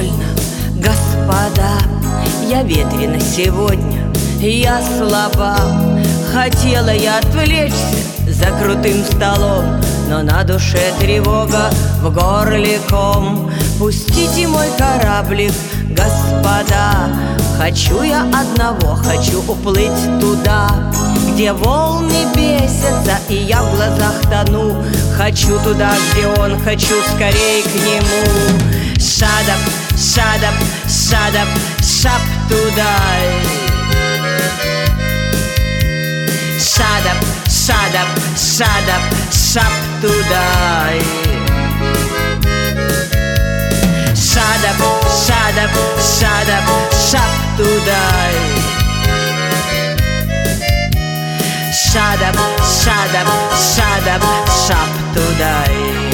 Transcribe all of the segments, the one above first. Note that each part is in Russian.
Больно, господа Я ветрена сегодня, я слаба. Хотела я отвлечься за крутым столом Но на душе тревога, в горле ком Пустите мой кораблик, господа. Хочу я одного, хочу уплыть туда Где волны бесятся, и я в глазах тону. Хочу туда, где он, хочу скорее к нему Shut up, shut up, shut to die. Shut up, shut up, shut up, shut to die. Shut up, shut up, shut up, shut to die. Shut up, shut up, shut up, shut to die.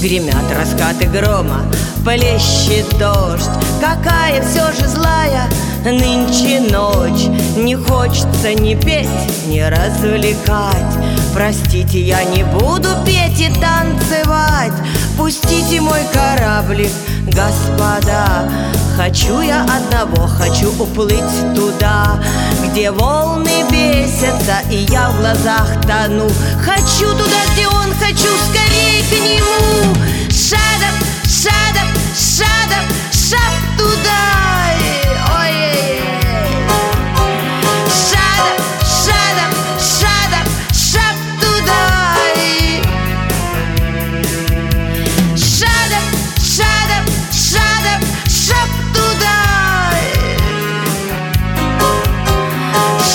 Гремят раскаты грома, плещет дождь. Какая все же злая нынче ночь. Не хочется ни петь, ни развлекать. Простите, я не буду петь и танцевать. Пустите мой кораблик, господа. Хочу я одного, хочу уплыть туда Где волны бесятся, и я в глазах тону. Хочу туда, где он, хочу скорее к нему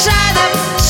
shadow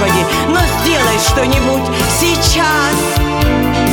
Господи, но сделай что-нибудь сейчас.